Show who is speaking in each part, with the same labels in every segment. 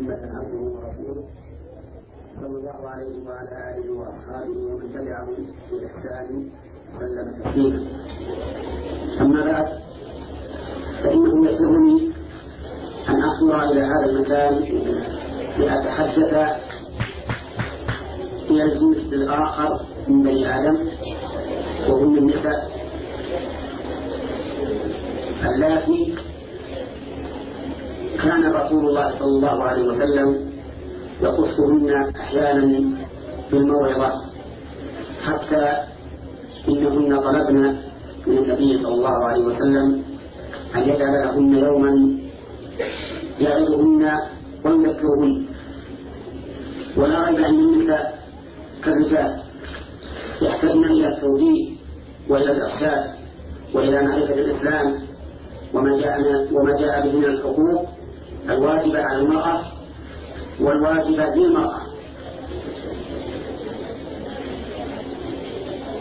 Speaker 1: محمدا عبده ورسوله صلى الله عليه وعلى آله وأصحابه ومن تبعهم بإحسان وسلم تسليما. أما بعد فإنه يسرني أن اصل إلى هذا المكان لأتحدث إلى الجنس الآخر من بني آدم وهم النساء اللاتي كان رسول الله صلى الله عليه وسلم يقصهن أحيانا بالموعظة حتى إنهن طلبن من النبي صلى الله عليه وسلم أن يجعل لهن يوما يعظهن ويذكرهن. ولا ريب أن النساء كالرجال يحتاجن إلى التوجيه وإلى الإرشاد وإلى معرفة الإسلام وما جاء وما جاء به من الحقوق. الواجبة على المرأة والواجبة للمرأة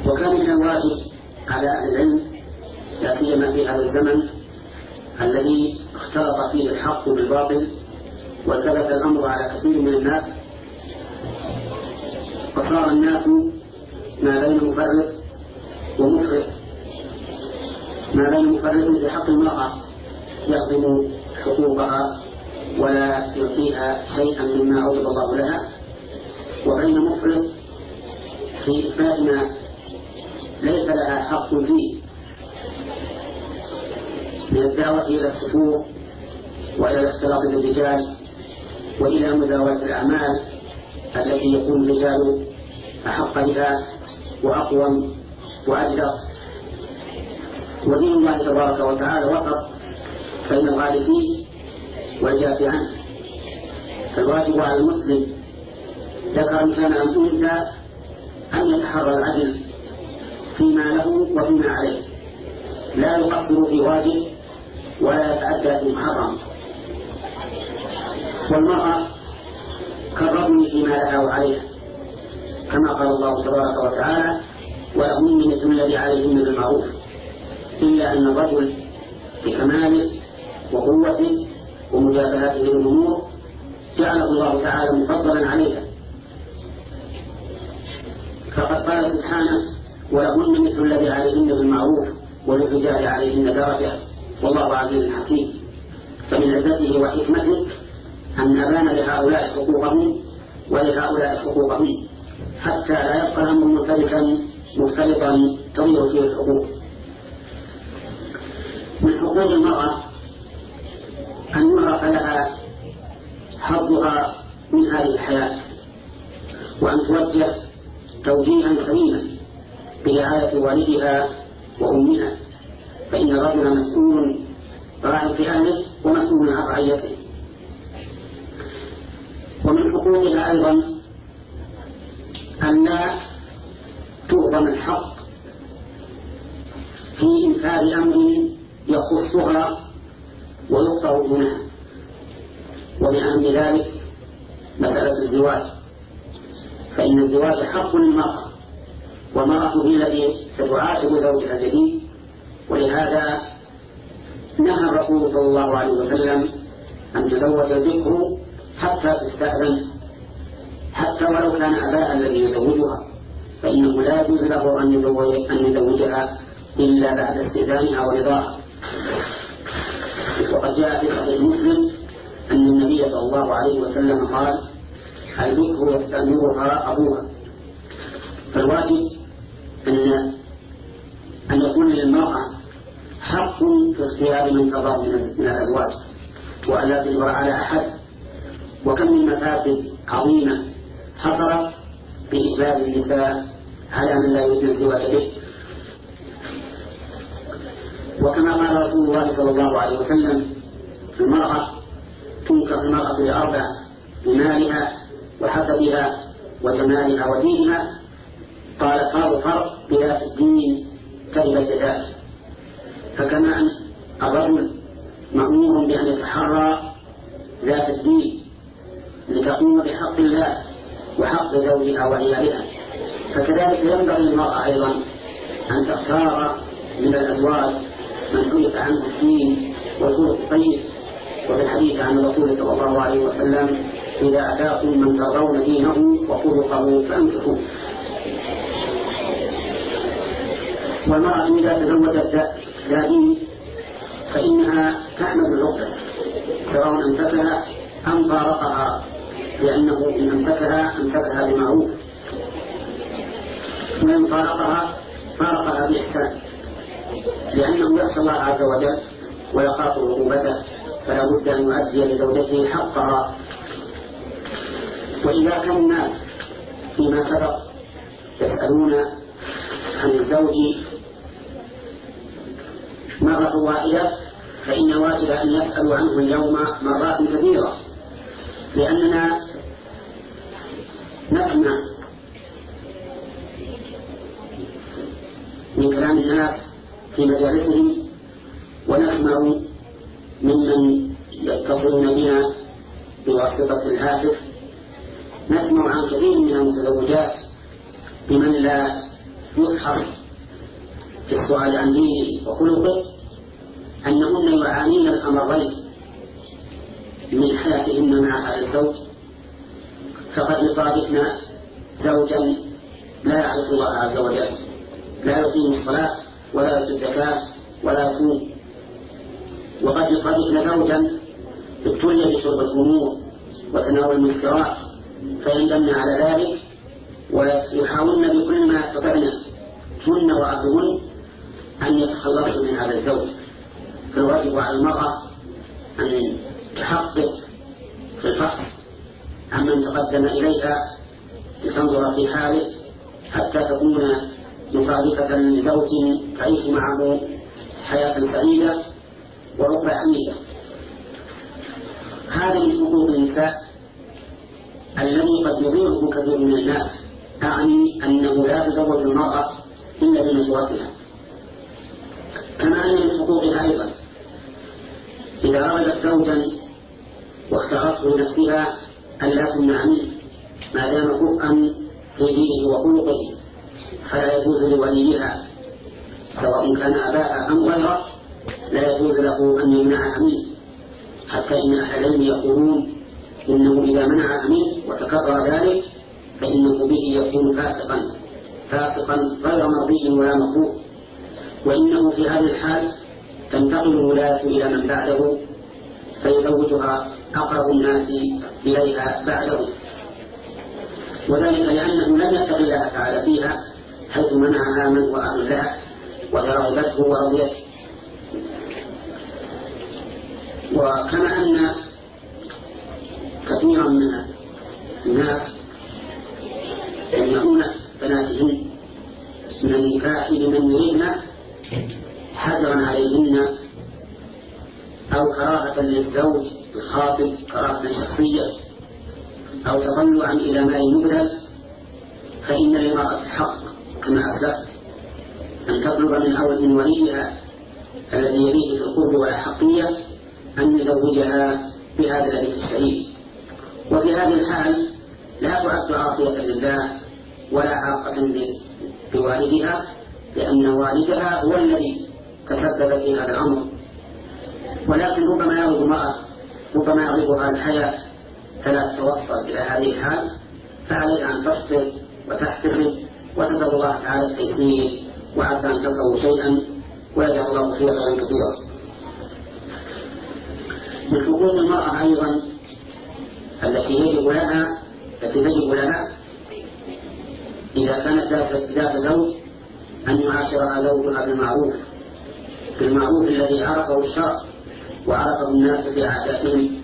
Speaker 1: وكان من الواجب على العلم لا سيما في هذا الزمن الذي اختلط فيه الحق بالباطل وثبت الأمر على كثير من الناس. فصار الناس ما بين مفرط ومفرط. ما بين مفرط في حق المرأة يخدم حقوقها ولا يعطيها شيئا مما أوجب الله لها. وبين مفرط في إثبات ما ليس لها حق فيه. من الدعوة إلى السفور وإلى الاختلاط بالرجال وإلى مزاولة الأعمال التي يكون الرجال أحق بها وأقوم وأجدر. ودين الله تبارك وتعالى وسط بين الغالب فيه والجافي عنه فالواجب على المسلم ذكر كان أم أنثى أن يتحرى العدل فيما له وفيما عليه. لا يقصر في واجب ولا يتعدى في محرم. والمرأة كالرجل فيما لها وعليها كما قال الله تبارك وتعالى ولهن مثل الذي عليهن بالمعروف إلا أن الرجل بكماله وقوته ومجابهته للأمور جعله الله تعالى مفضلا عليها. فقد قال سبحانه ولهن مثل الذي عليهن بالمعروف وللرجال عليهن درجة والله عزيز حكيم. فمن عزته وحكمته أن أبان لهؤلاء حقوقهم ولهؤلاء حقوقهم حتى لا يبقى الأمر مختلفا مختلطا تضيع فيه الحقوق. من حقوق المرأة أن يعرف لها حظها من هذه الحياة. وأن توجه توجيها سليما برعاية والدها وأمها. فإن الرجل مسؤول راع في أهله ومسؤول عن رعيته. ومن حقوقها أيضا أن لا تهضم الحق في إنفاذ أمر يخصها ويقطع دونها ومن أهم ذلك مسألة الزواج. فإن الزواج حق للمرأة والمرأة هي التي ستعاشر زوجها الجديد. ولهذا نهى الرسول صلى الله عليه وسلم أن تزوج الذكر حتى تستأذن حتى ولو كان أباء الذي يزوجها. فإنه لا يجوز له أن يزوجها إلا بعد استئذانها ورضاها. وقد جاء في صحيح مسلم أن النبي صلى الله عليه وسلم قال البكر يستأمرها أبوها فالواجب أن أن يكون للمرأة حق في اختيار من تضع من الأزواج وأن لا تجبر على أحد. وكم من مفاسد عظيمة حصلت بإجبار النساء على من لا يريد الزواج به. وكما قال رسول الله صلى الله عليه وسلم المرأة تنكر المرأة لأربع بمالها وحسبها وجمالها ودينها قال قال فرق بذات الدين كذبت ذات فكما أن الرجل مأمور بأن يتحرى ذات الدين لتقوم بحق الله وحق زوجها وعيالها. فكذلك ينبغي للمرأة أيضا أن تختار من الأزواج من عرف عنه الدين والخلق الطيب وفي الحديث عن الرسول صلى الله عليه وسلم إذا أتاكم من ترضون دينه وخلقه فأنفقوا. والمرأة إذا تزوجت ذا فإنها تعمل العقدة سواء أمسكها أم فارقها لأنه إن أمسكها أمسكها بمعروف. وإن فارقها فارقها بإحسان. لأنه يخشى الله عز وجل ويخاف عقوبته فلا بد أن يؤدي لزوجته حقها. وإذا كان الناس فيما سبق يسألون عن الزوج مرة واحدة فإن واجب أن يسألوا عنه اليوم مرات كثيرة. لأننا نسمع من كلام الناس في مجالسهم ونسمع ممن يتصلون بنا بواسطة الهاتف. نسمع عن كثير من المتزوجات بمن لا يبحث في السؤال عن دينه وخلقه أنهن يعانين الأمرين من حياتهن مع هذا الزوج. فقد يصادفن زوجا لا يعرف الله عز وجل لا يقيم الصلاة ولا يؤتي الزكاة ولا يصوم وقد يصادفن زوجا ابتلي بشرب الخمور وتناول المسكرات فيندمن على ذلك ويحاولن بكل ما يستطعن هن وأهلهن أن يتخلصن من هذا الزوج. فالواجب على المرأة أن تحقق في الفصل عمن تقدم إليها لتنظر في حاله حتى تكون مصادقة لزوج تعيش معه حياة سعيدة وربع حميدة هذا من حقوق النساء الذي قد يضيعه كثير من الناس أعني أنه لا تزوج المرأة إلا بنشوتها كما أن من حقوقها أيضا إذا أرادت زوجا واختارته لنفسها ألا تمنع منه ما دام كفءا في دينه وخلقه. فلا يجوز لوليها سواء كان أباها أم غيره لا يجوز له أن يمنعها منه حتى إن أهل العلم يقولون إنه إذا منع منه وتكرر ذلك فإنه به يكون فاسقا فاسقا غير مرضي ولا مقبول وإنه في هذه الحال تنتقل الولاية إلى من بعده فيزوجها أقرب الناس إليها بعده. وذلك لأنه لم يتق الله تعالى فيها حيث منعها من هو أهل لها وهي ورضيته. وكما أن كثيرا من الناس يمنعون بناتهن من النكاح لمن يريدن حذرا عليهن أو كراهة للزوج الخاطب كراهة شخصية أو تطلعا إلى مال مبذل فإن للمرأة حق. كما أسلفت أن تطلب من أول من وليها الذي يليه في القرب والأحقية أن يزوجها بهذا الذي الشريف وفي هذه الحال لا تعد عاصية لله ولا عاقة بوالدها لأن والدها هو الذي تسبب في هذا الأمر. ولكن ربما يغضب امرأة ربما يغضبها الحياة فلا تتوصل إلى هذه الحال. فعليها أن تصبر وتحتسب وتسأل الله تعالى التيسير وعسى أن تلقوا شيئا ويجعل الله فيه خيرا كثيرا. من حقوق المرأة أيضا التي يجب لها التي تجب لها إذا كانت ذات زوج أن يعاشرها زوجها بالمعروف بالمعروف الذي عرفه الشرع وعرفه الناس في عاداتهم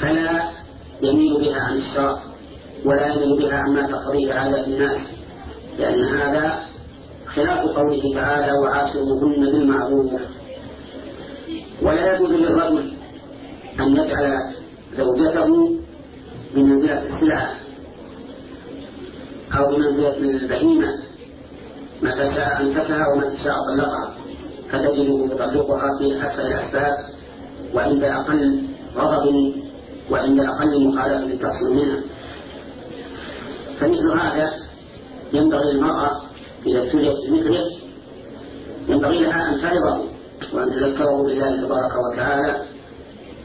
Speaker 1: فلا يميل بها عن الشرع ولا يميل بها عما تقضيه عادات الناس. لأن هذا خلاف قوله تعالى وعاشروهن بالمعروف. ولا يجوز للرجل أن يجعل زوجته بمنزلة السلعة أو بمنزلة البهيمة. متى شاء أنفسها ومتى شاء طلقها. فتجده يطلقها في أسفل الأسباب وعند أقل غضب وعند أقل مخالفة تحصل منها. فمثل هذا ينبغي للمرأة إذا ابتليت بمثله ينبغي لها أن تعظه وأن تذكره بالله تبارك وتعالى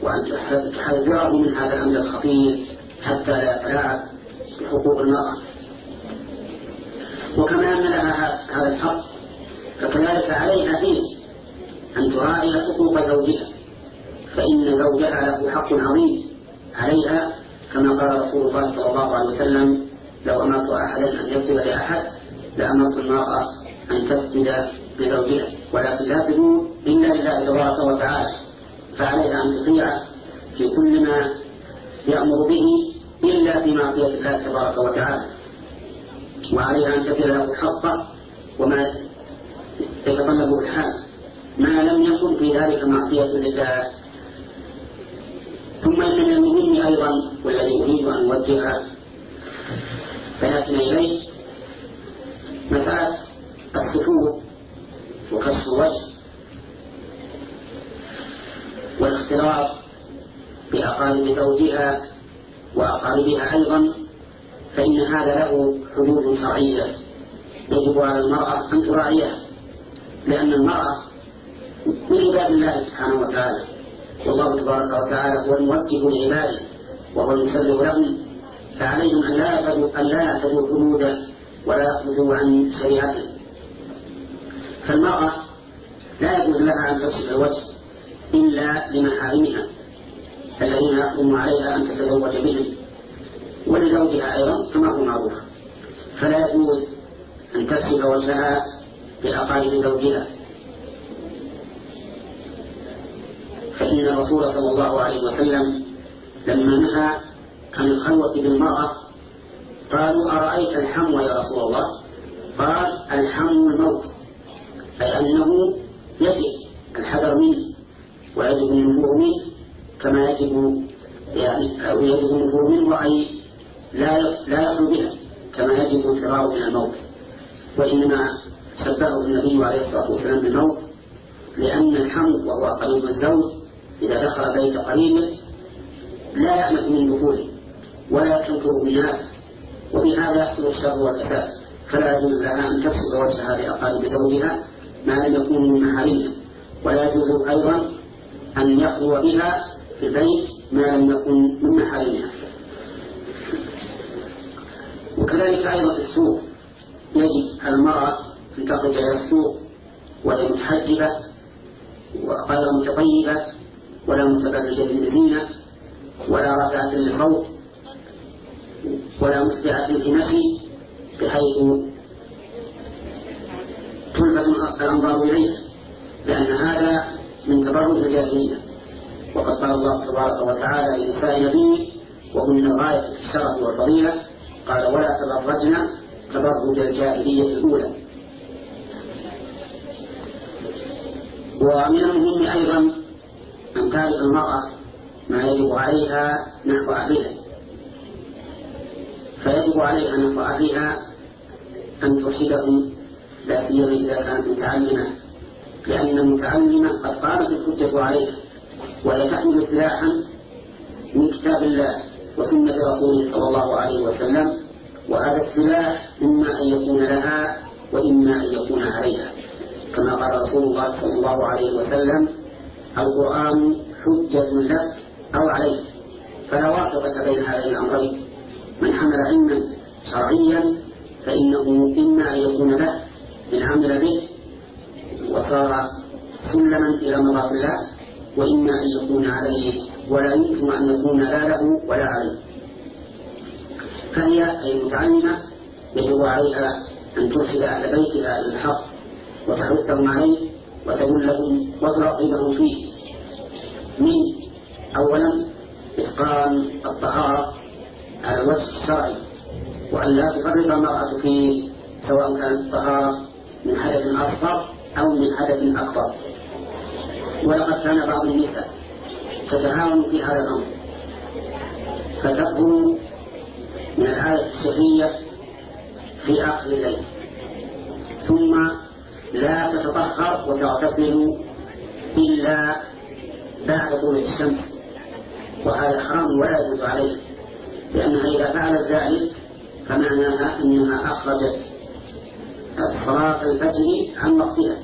Speaker 1: وأن تحذره من هذا الأمر الخطير حتى لا يتلاعب بحقوق المرأة. وكما أن لها هذا الحق فكذلك عليها هي أن تراعي حقوق زوجها فإن زوجها له حق عظيم عليها كما قال رسول الله صلى الله عليه وسلم لو أمرت أحدا أن يسجد لأحد لأمرت المرأة أن تسجد لزوجها. ولكن لا تدور إلا لله تبارك وتعالى فعليها أن تطيع في كل ما يأمر به إلا في معصية الله تبارك وتعالى. وعليها أن تبذل له حقه وما يتطلبه الحال. ما لم يكن في ذلك معصية لله. ثم إن من المهم أيضا والذي أريد أن أوجه بياتنا إليه مسألة السفور وكشف الوجه والاختلاط بأقارب زوجها وأقاربها أيضا فإن هذا له حدود شرعية. يجب على المرأة أن تراعيها لأن المرأة من عباد الله سبحانه وتعالى. والله تبارك وتعالى هو الموجه لعباده وهو المسلم لهم. فعليهم أن لا يعتدوا أن لا يعتدوا حدوده ولا يخرجوا عن شريعته. فالمرأة لا يجوز لها أن تصف الوجه إلا لمحارمها الذين يحرم عليها أن تتزوج بهم ولزوجها أيضا كما هو معروف. فلا يجوز أن تصف وجهها بأقارب زوجها. فإن الرسول صلى الله عليه وسلم لما نهى عن الخلوة بالمرأة قالوا أرأيت الحم يا رسول الله؟ قال الحم الموت أي أنه يجب الحذر منه ويجب النفور منه كما يجب يعني يجب النفور منه أي لا لا يخلو بها كما يجب الفرار من الموت. وإنما شبهه النبي عليه الصلاة والسلام بالموت لأن الحمد وهو قريب الزوج إذا دخل بيت قريبه لا يأمن من دخوله. ولا تنكر بالناس وبهذا يحصل الشر والفساد فلا يجوز لها أن تبسط وجهها لأقارب زوجها ما لم يكون من محارمها ولا يجوز أيضا أن يخلو بها في البيت ما لم يكن من محارمها وكذلك أيضا في السوق. يجب المرأة أن تخرج إلى السوق وهي متحجبة وغير متطيبة ولا متبرجة بالزينة ولا رافعة للصوت ولا مسرعة في مشي بحيث تلفت الأنظار إليه لأن هذا من تبرج الجاهلية. وقد قال الله تبارك وتعالى لنساء نبيه وهن غاية الشرف والفضيلة قال ولا تبرجن تبرج الجاهلية الأولى. ومن المهم أيضا أن تعرف المرأة ما يجب عليها نحو أهلها. فيجب عليها نحو أهلها أن ترشدهم لا سيما إذا كانت متعلمة لأن المتعلمة قد قامت الحجة عليها وهي تحمل سلاحا من كتاب الله وسنة رسوله صلى الله عليه وسلم وهذا السلاح إما أن يكون لها وإما أن يكون عليها. كما قال رسول الله صلى الله عليه وسلم القرآن حجة لك أو عليك فلا واسطة بين هذين الأمرين. من حمل علما شرعيا فإنه إما أن يكون له من عمل به وصار سلما إلى مراد الله وإما أن يكون عليه ولا يمكن أن يكون لا له ولا عليه. فهي أي متعلمة يجب عليها أن ترشد أهل بيتها إلى الحق وتحثهم عليه وتدلهم وترغبهم فيه. من أولا إتقان الطهارة. على الوجه الشرعي وأن لا تفرق المرأة فيه سواء كانت الطهارة من حدث أصغر أو من حدث أكبر. ولقد كان بعض النساء تتهاون في هذا الأمر. فتخرج من العادة الشهرية في آخر الليل. ثم لا تتطهر وتغتسل إلا بعد طلوع الشمس. وهذا حرام ولا يجوز عليه لأنها إذا فعلت ذلك فمعناها أنها أخرجت صلاة الفجر عن وقتها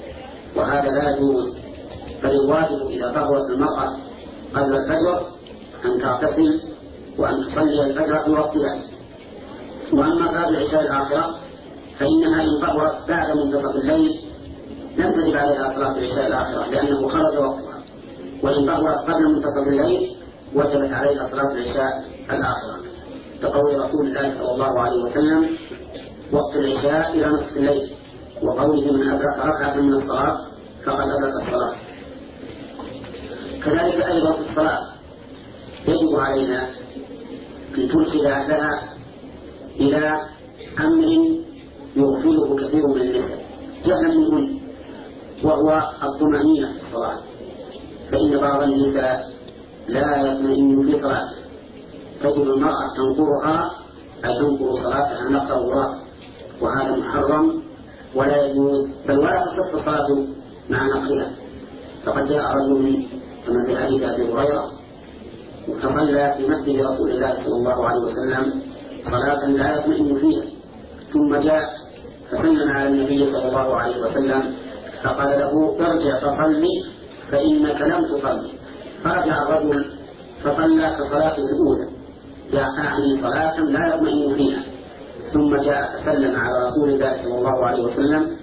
Speaker 1: وهذا لا يجوز. بل الواجب إذا طهرت المرأة قبل الفجر أن تغتسل وأن تصلي الفجر في وقتها وأما صلاة العشاء الآخرة فإنها إن ظهرت بعد منتصف الليل لم تجب عليها صلاة العشاء الآخرة لأنه خرج وقتها. وإن ظهرت قبل منتصف الليل وجبت عليها صلاة العشاء الآخرة. كقول رسول الله صلى الله عليه وسلم وقت العشاء إلى نصف الليل. وقوله من أدرك ركعة من الصلاة فقد أدرك الصلاة. كذلك أيضا في الصلاة يجب علينا أن ترشد أهلها إلى أمر يغفله كثير من النساء جهلا منهن وهو الطمأنينة في الصلاة. فإن بعض النساء لا يطمئن في صلاته. تجد المرأة تنقرها أي صلاتها نقر الله وهذا محرم ولا يجوز بل ولا تصح الصلاة مع نقرها فقد جاء رجل كما في حديث أبي هريرة فصلى في مسجد رسول الله صلى الله عليه وسلم صلاة لا يطمئن فيها. ثم جاء فسلم على النبي صلى الله عليه وسلم فقال له ارجع فصلي فإنك لم تصلي. فرجع الرجل فصلى كصلاته الأولى. أعني صلاة لا يطمئن فيها. ثم جاء فسلم على رسول الله صلى الله عليه وسلم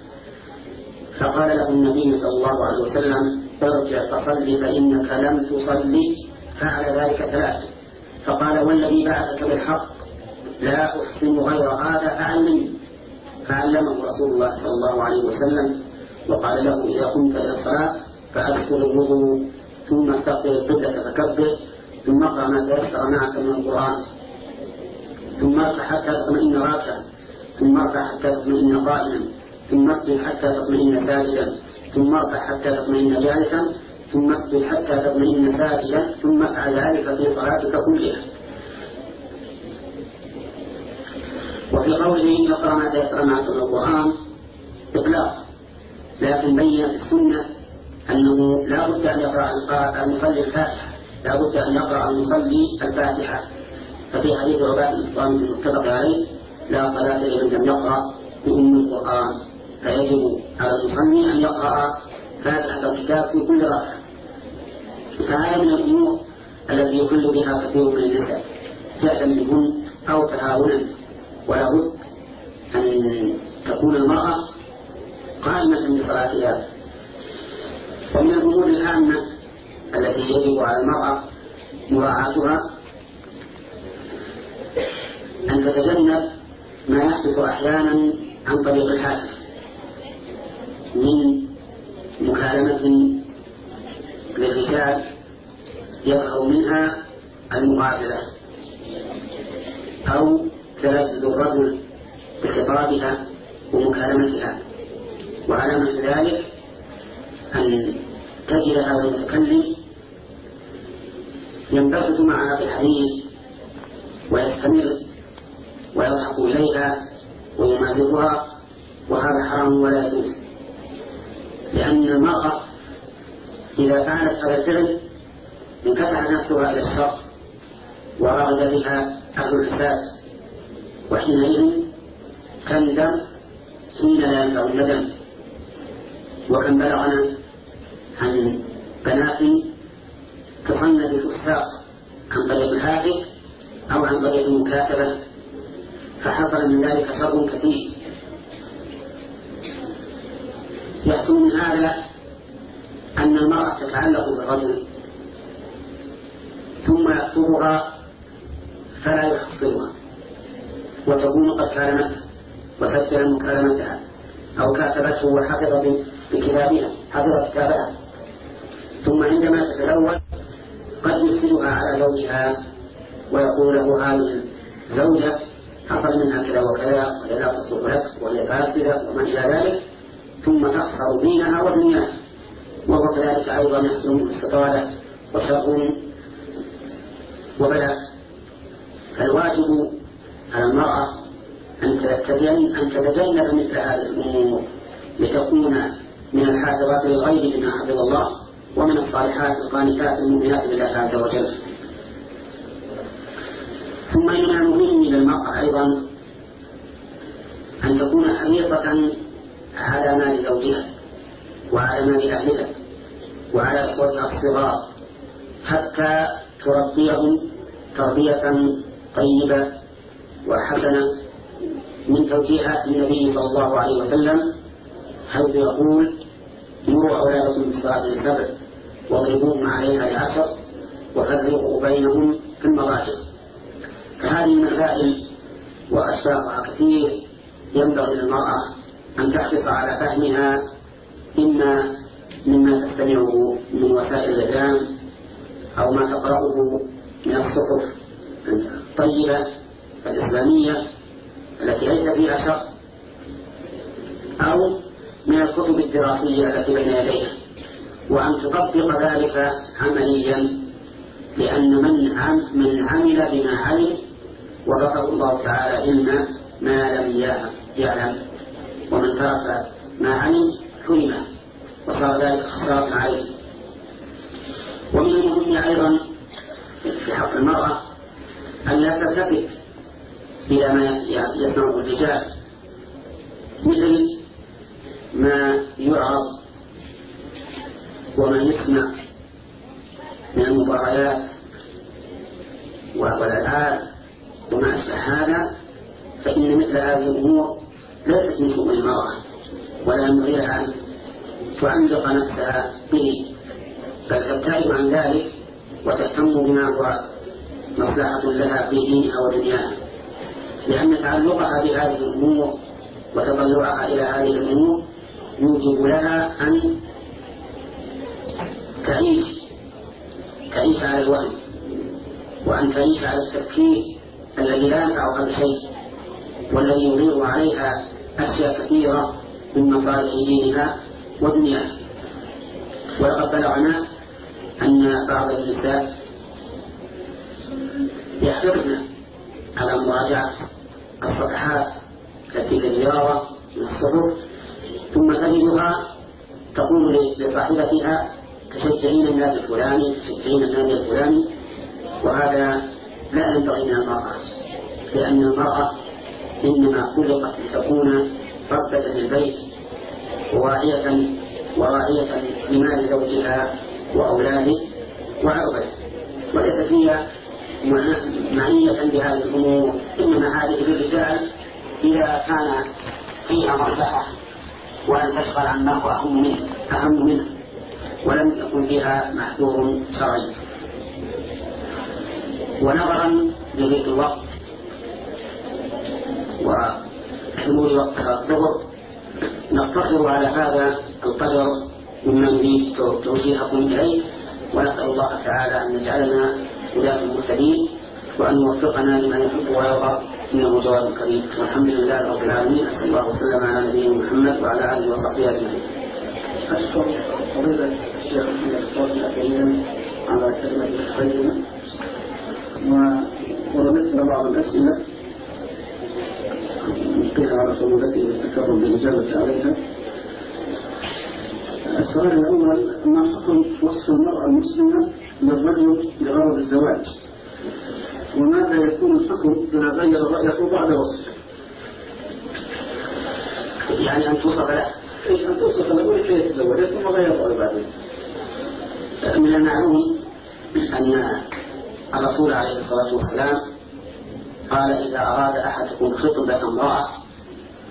Speaker 1: فقال له النبي صلى الله عليه وسلم ارجع فصل فإنك لم تصلي. فعل ذلك ثلاثة. فقال والذي بعثك بالحق لا أحسن غير هذا فعلمني فعلمه رسول الله صلى الله عليه وسلم وقال له إذا قمت إلى الصلاة فأذكر الوضوء ثم استغفر القبلة فكبر ثم اقرأ ما تيسر معك من القرآن. ثم ارفع حتى تطمئن راكعا ثم ارفع حتى تطمئن قائما ثم اسجد حتى تطمئن ساجدا. ثم ارفع حتى تطمئن جالسا. ثم اسجد حتى تطمئن ساجدا. ثم افعل ذلك في صلاتك كلها. وفي قوله اقرأ ما تيسر معك من القرآن. إطلاق. لكن بين السنة أنه لا بد أن يقرأ المصلي الفاتحة. لا بد أن يقرا المصلي الفاتحة. ففي حديث عباد الصامت المتفق عليه لا صلاة لمن لم يقرأ بأم القرآن. فيجب على المصلي أن يقرأ فاتحة الكتاب في كل ركعة. فهذا من الأمور التي يخل بها كثير من النساء جهلا منهن أو تهاونا ولا بد أن تكون المرأة قائمة بصلاتها ومن الأمور العامة التي يجب على المرأة مراعاتها أن تتجنب ما يحدث أحيانا عن طريق الهاتف من مكالمة للرجال يظهر منها المغادرة أو تلذذ الرجل بخطابها ومكالمتها. وعلامة ذلك أن تجد هذا المتكلم ينبسط معها في الحديث ويستمر ويضحك إليها ويمازقها وهذا حرام ولا يجوز. لأن المرأة إذا فعلت هذا الفعل انفتح نفسها إلى الشر ورغب بها أهل الفساد وحينئذ تندم حين لا ينفع الندم. وكم بلغنا عن بنات تصنف الفساق عن طريق الهاتف أو عن طريق المكاتبة. فحصل من ذلك شر كثير. يحصل من هذا أن المرأة تتعلق بالرجل ثم يخطبها فلا يحصلها وتكون قد كلمت وسجل مكالمتها أو كاتبته وحفظ بكتابها حفظ كتابها. ثم عندما تتزوج قد يرسلها على زوجها ويقول له هذه الزوجة حصل منها كذا وكذا وهي لا تصلح لك وهي فاسدة وما إلى ذلك ثم تخسر دينها ودنياها. وهو كذلك أيضا منه استطالة وشر وبلاء فالواجب على المرأة أن تتجنب مثل هذه الأمور لتكون من الحافظات للغيب بما حفظ الله. ومن الصالحات القانتات المؤمنات لله عز وجل. ثم إن المهم للمرأة أيضا أن تكون حريصة على مال زوجها وعلى مال أهلها وعلى إخوتها الصغار حتى تربيهم تربية طيبة وحسنة من توجيهات النبي صلى الله عليه وسلم حيث يقول مروا أولادكم بالصلاة السبع واضربوهم عليها العشر وفرقوا بينهم في المضاجع. فهذه المسائل وأشباهها كثير ينبغي للمرأة أن تحرص على فهمها إما مما تستمعه من وسائل الإعلام أو ما تقرأه من الصحف الطيبة الإسلامية التي ليس فيها شر أو من الكتب الدراسية التي بين يديها. وأن تطبق ذلك عمليا لأن من من عمل بما علم ورزقه الله تعالى علم ما لم يعلم. ومن ترك ما علم حرمه وصار ذلك خسارة عليه ومن المهم أيضا في حق المرأة أن لا تلتفت إلى ما يسمعه الرجال مثل ما يعرض وما يسمع من المباريات والألعاب وما أشبه هذا فإن مثل هذه الأمور ليست من شؤون المرأة ولا ينبغي لها أن تعلق نفسها به. بل تبتعد عن ذلك وتهتم بما هو مصلحة لها في دينها ودنياها. لأن تعلقها بهذه الأمور وتطلعها إلى هذه الأمور يوجب لها أن تعيش تعيش على الوهم؟ وأن تعيش على التفكير الذي لا ينفعها بشيء والذي يضيع عليها أشياء كثيرة من مصالح دينها ودنياها ولقد بلغنا أن بعض النساء يحرصن على مراجعة الصفحات التي في الرياضة من الصحف ثم تجدها تقول لصاحبتها تشجعين النادي الفلاني تشجعين النادي الفلاني. وهذا لا ينبغي من المرأة لأن المرأة إنما خلقت لتكون ربة للبيت وواعية وراعية لمال زوجها وأولاده وعرضه وليست هي معنية بهذه الأمور إنما هذه للرجال إذا كان فيها مصلحة وأن تشغل عن ما هو أهم منه أهم منه. ولم يكن فيها محذور شرعي. ونظرا لضيق الوقت وحلول وقت الظهر نقتصر على هذا القدر مما نريد توجيهكم إليه ونسأل الله تعالى أن يجعلنا ولاة المهتدين وأن يوفقنا لما يحب ويرضى. إنه جواد كريم. والحمد لله رب العالمين أسأل الله وسلم على نبينا محمد وعلى آله وصحبه أجمعين. أشكر فضيلة الشيخ محمد الصوفي الأكاديمي على كلمة القيمة ورمزنا بعض الأسئلة نلقيها على صعوبته للتكرم بالإجابة عليها. السؤال الأول ما حكم وصف المرأة المسلمة للرجل لغرض الزواج؟ وماذا يكون الحكم إذا غير رأيه بعد وصفه؟ يعني أن توصف له. إيه أن توصف له كيف يتزوج ثم غير بعدين من المعلوم أن الرسول عليه الصلاة والسلام قال إذا أراد أحدكم خطبة امرأة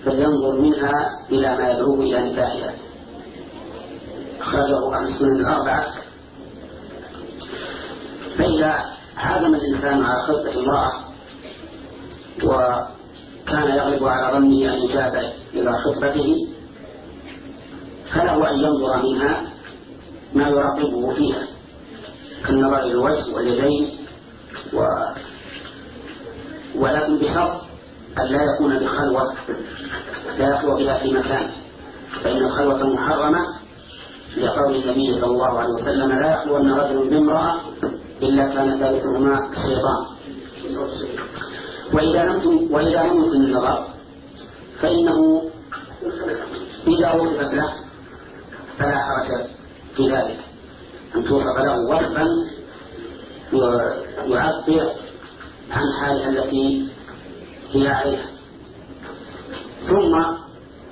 Speaker 1: فلينظر منها إلى ما يدعوه إلى نكاحها. أخرجه عن السنن الأربعة. فإذا عزم الإنسان على خطبة امرأة وكان يغلب على ظنه أن يجاب إلى خطبته فله أن ينظر منها ما يراقبه فيها كالنظر إلى الوجه واليدين و ولكن بشرط أن لا يكون بخلوة لا يخلو بها في مكان فإن الخلوة محرمة لقول النبي صلى الله عليه وسلم لا يخلو أن رجل بامرأة إلا كان ثالثهما الشيطان. وإذا لم وإذا لم يكن النظر فإنه إذا وصفت له فلا حرج في ذلك. أن توصف له وصفا يعبر عن حالها التي هي عليها. ثم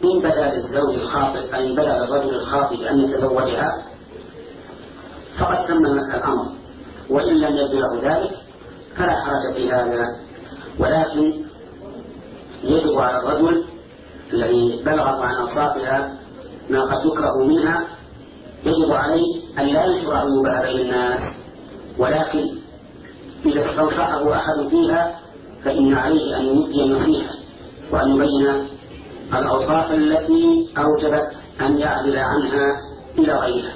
Speaker 1: إن بدا للزوج الخاطب أي بدا للرجل الخاطب أن يتزوجها فقد تم الأمر. وإن لم يبلغ ذلك فلا حرج في هذا. ولكن يجب على الرجل الذي بلغه عن أوصافها ما قد يكره منها يجب عليه أن لا ينشر عيوبها بين الناس. ولكن إذا استنصحه أحد فيها فإن عليه أن يؤتي النصيحة وأن يبين الأوصاف التي أوجبت أن يعدل عنها إلى غيرها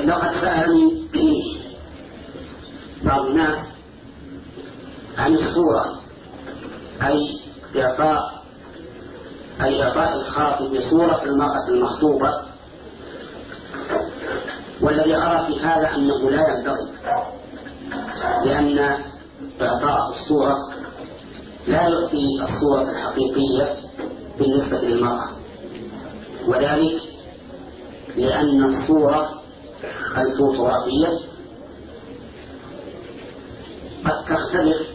Speaker 1: ولقد سألني بعض الناس عن الصورة أي إعطاء أي إعطاء الخاطب بصورة المرأة المخطوبة. والذي أرى في هذا أنه لا ينبغي لأن إعطاء الصورة لا يعطي الصورة الحقيقية بالنسبة للمرأة. وذلك لأن الصورة الفوتوغرافية قد تختلف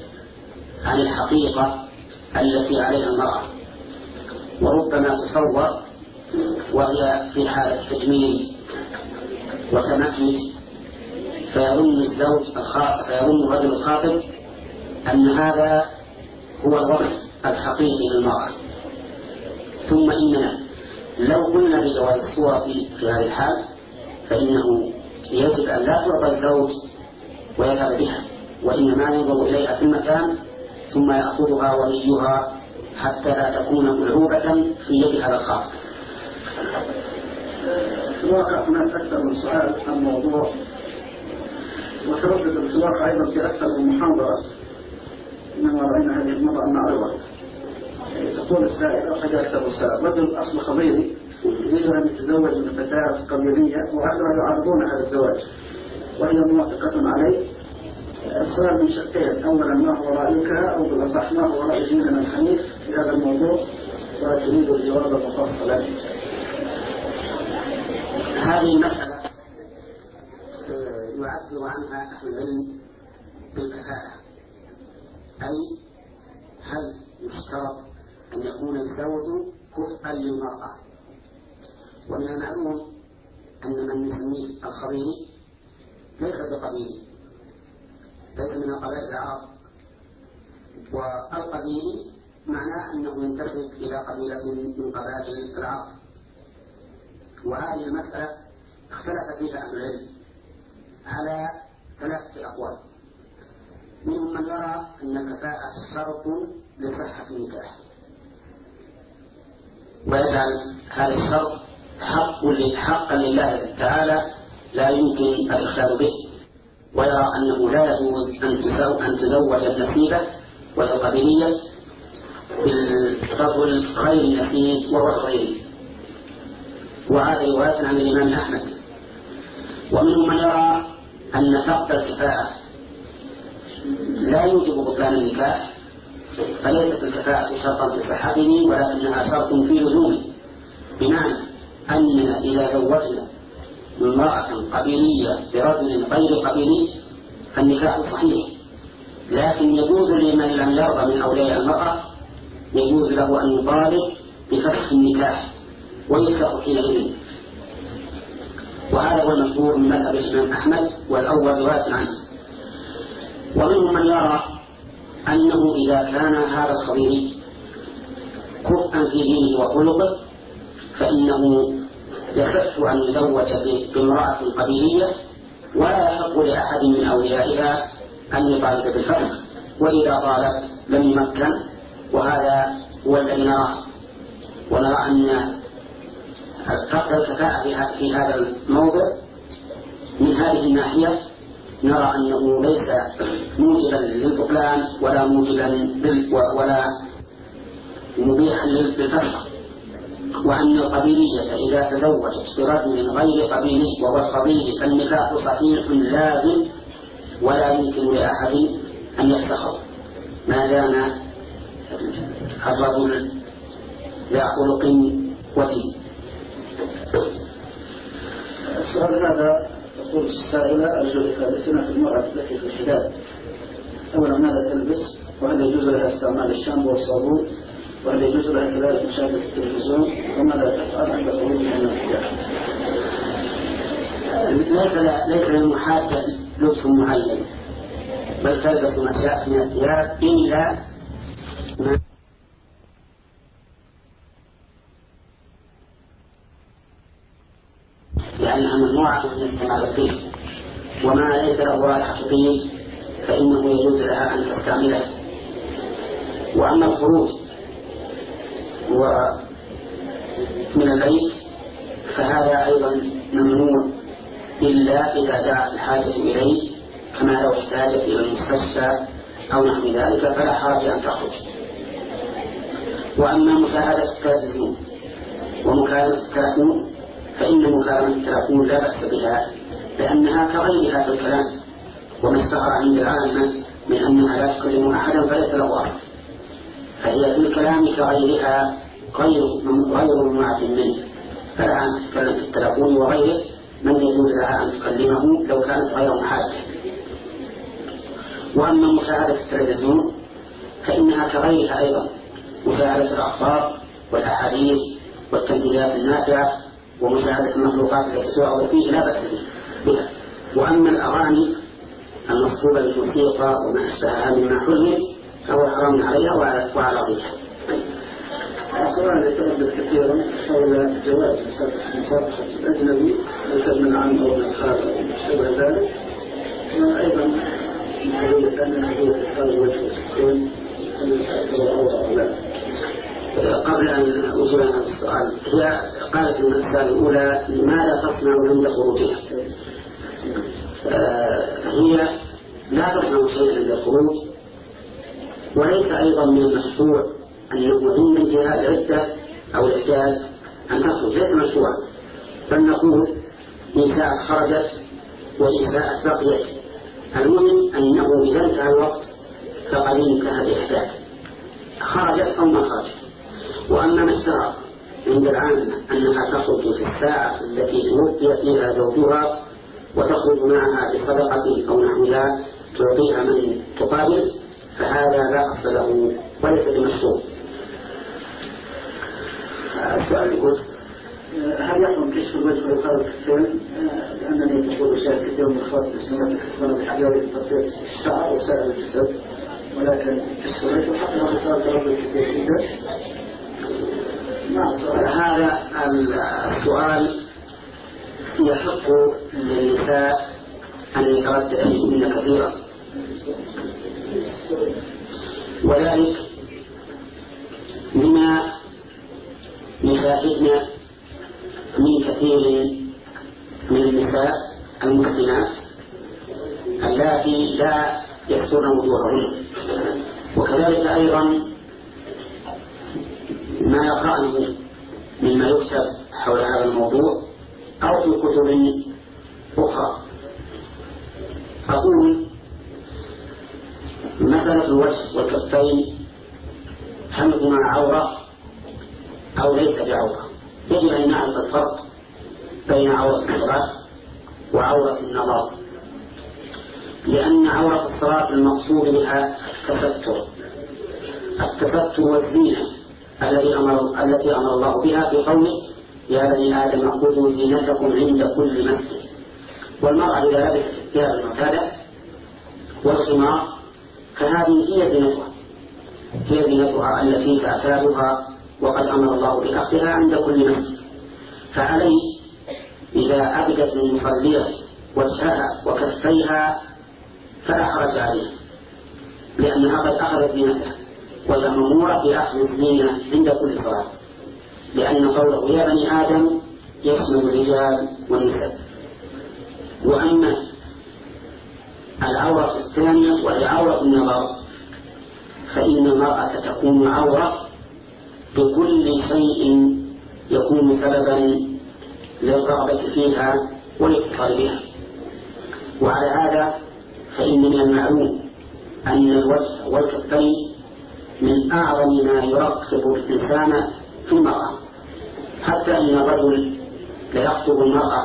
Speaker 1: عن الحقيقة التي عليها المرأة. وربما تصور وهي في حالة تجميل وتمكن فيظن الزوج فيظن الرجل الخاطب أن هذا هو الوصف الحقيقي للمرأة. ثم إننا لو قلنا بجواز الصورة في هذه الحال فإنه يجب أن لا تعطى الزوج ويذهب بها وإنما ينظر إليها في المكان ثم يأخذها وليها حتى لا تكون ملعوبة في يد هذا.
Speaker 2: في الواقع هناك أكثر من سؤال عن موضوع وتردد في الواقع أيضا في أكثر من محاضرة. إنما رأينا هذه المرة أن أروى تقول السائل أخذ أكثر السائل رجل أصل خبيري يريد أن يتزوج من فتاة قبيلية وأهلها يعارضون هذا الزواج وهي موافقة عليه. السؤال من شقين أولا ما هو رأيك؟ أو بالأصح ما هو رأي ديننا الحنيف في هذا الموضوع؟ وتريد الجواب المفصل.
Speaker 1: هذه المسألة يعبر عنها أهل العلم بالكفاءة أي هل يشترط أن يكون الزوج كفءا للمرأة؟ ومن المعلوم أن من نسميه الخبير ليس بقبيل ليس من القبائل العرب. والقبيل معناه أنه ينتسب إلى قبيلة من قبائل العرب. وهذه المسألة اختلف فيها أهل العلم على ثلاثة أقوال. منهم من يرى أن الكفاءة شرط لصحة النكاح. ويجعل هذا الشرط حق حقا لله تعالى لا يمكن الإخلال به. ويرى أنه لا يجوز أن تزوج النسيبة والقبيلية بالرجل غير النسيب وهو الغيري وهذه رواية عن الإمام أحمد. ومنهم من يرى أن فقد الكفاءة. لا يوجب بطلان النكاح فليست الكفاءة شرطا في صحته ولكنها شرط في لزومه. بمعنى أننا إذا زوجنا امرأة قبيلية برجل غير قبيلي فالنكاح صحيح لكن يجوز لمن لم يرضى من أولياء المرأة يجوز له أن يطالب بفسخ النكاح ويفسخ حينئذ وهذا هو المشهور من مذهب الإمام أحمد والأول رواية عنه. ومنهم من يرى أنه إذا كان هذا الخبير كفءا في دينه وخلقه فإنه يصح أن يزوج بامرأة قبيلية ولا يحق لأحد من أوليائها أن يطالب بالفسخ وإذا طالب لم يمكن وهذا هو الذي نراه. ونرى أن فقد الكفاءة في هذا الموضع من هذه الناحية نرى أنه ليس موجبا للبطلان ولا موجبا ولا مبيحا للفسخ وأن القبيلية إذا تزوجت برجل غير قبيلي وهو القبيلي فالنكاح صحيح لازم ولا يمكن لأحد أن يفتخر. ما دام الرجل ذا خلق ودين
Speaker 2: السؤال هذا تقول السائلة أرجو إفادتنا في المرأة التي في الحداد. أولا ماذا تلبس؟ وهل يجوز لها استعمال الشامبو والصابون؟ وهل يجوز لها كذلك مشاهدة التلفزيون وماذا تفعل عند خروج من الحجاب؟
Speaker 1: ليس ليس للمحاجة لبس معين بل تلبس ما شاء من الثياب إلا ما لأنها ممنوعة من استعمال الطيب وما ليس له رائحة فإنه يجوز لها أن تستعمله وأما الخروج من البيت فهذا أيضا ممنوع إلا إذا دعت الحاجة إليه كما لو احتاجت إلى المستشفى أو نحو ذلك فلا حرج أن تخرج. وأما مشاهدة التلفزيون ومكالمة التلفون فإن مكالمة التلفون لا بأس بها لأنها كغيرها في الكلام وما عند العامة من أنها لا تكلم أحدا فليس له أصل فهي في الكلام كغيرها غير غير ممنوعة منه. فلا أن تتكلم في التلفون وغيره من يجوز لها أن تكلمه لو كانت غير محاجة وأما مشاهدة التلفزيون فإنها كغيرها أيضا. مشاهدة الأخبار والأحاديث والتمثيلات النافعة ومشاهدة المخلوقات التي تعرض فيه لا بأس بها. وأما الأغاني المصحوبة بالموسيقى وما أشبهها مما حرم فهو حرام عليها وعلى غيرها.
Speaker 2: السؤال يتردد كثيرا حول جواز مسابقة الأجنبي مثل من عم أو من أو شبه ذلك. وأيضا قضية أن وجه السكون
Speaker 1: قبل أن أجيب عن السؤال هي قالت المسألة الأولى لماذا تصنع عند خروجها؟ آه، هي لا تصنع شيئا عند الخروج. وليس أيضا من المشروع أنه عند انتهاء العدة أو الإحداث أن تخرج ليس مشروعا بل نقول إن شاءت خرجت وإن شاءت بقيت المهم أنه إذا انتهى الوقت فقد انتهى الإحداث. خرجت أو ما خرجت. وأما ما عند العامة أنها تخرج في الساعة التي توفي فيها زوجها وتخرج معها بصدقة أو نحوها تعطيها من تقابل فهذا لا أصل له وليس بمشروع.
Speaker 2: السؤال يقول هل يحرم كشف الوجه ويقال الكفين لأنني تقول أشياء كثير من الخاص بالسنة يكتبون بحيوية تغطية الشعر وسائر الجسد ولكن كشف الوجه حتى لو صار تربي كثير جدا
Speaker 1: هذا السؤال يحق للنساء أن يترددن كثيرا. وذلك بما نشاهدنا من كثير من النساء المسلمات اللاتي لا يسترن وجوههن. وكذلك أيضا ما يقرأنه مما يكتب حول هذا الموضوع أو في كتب أخرى. أقول مسألة الوجه والكفين هل هما عورة أو ليس بعورة يجب أن نعرف الفرق بين عورة الصلاة وعورة النظر. لأن عورة الصلاة المقصود بها التستر. التستر والزينة الذي أمر التي أمر الله بها في قوله يا بني آدم خذوا زينتكم عند كل مسجد. والمرأة إذا لبست الثياب المعتادة والخمار فهذه هي زينتها هي زينتها التي تعتادها وقد أمر الله بأخذها عند كل مسجد فعليه إذا أبدت المصلية وجهها وكفيها فلا حرج عليها لأنها قد أخذت زينتها وهي مأمورة بأخذ الزينة عند كل صلاة. لأن قوله يا بني آدم يشمل الرجال والنساء. وأما العورة الثانية وهي عورة النظر. فإن المرأة تكون عورة بكل شيء يكون سببا للرغبة فيها والاتصال بها. وعلى هذا فإن من المعلوم أن الوجه والكفين من أعظم ما يرقب الإنسان في المرأة. حتى إن الرجل ليخطب المرأة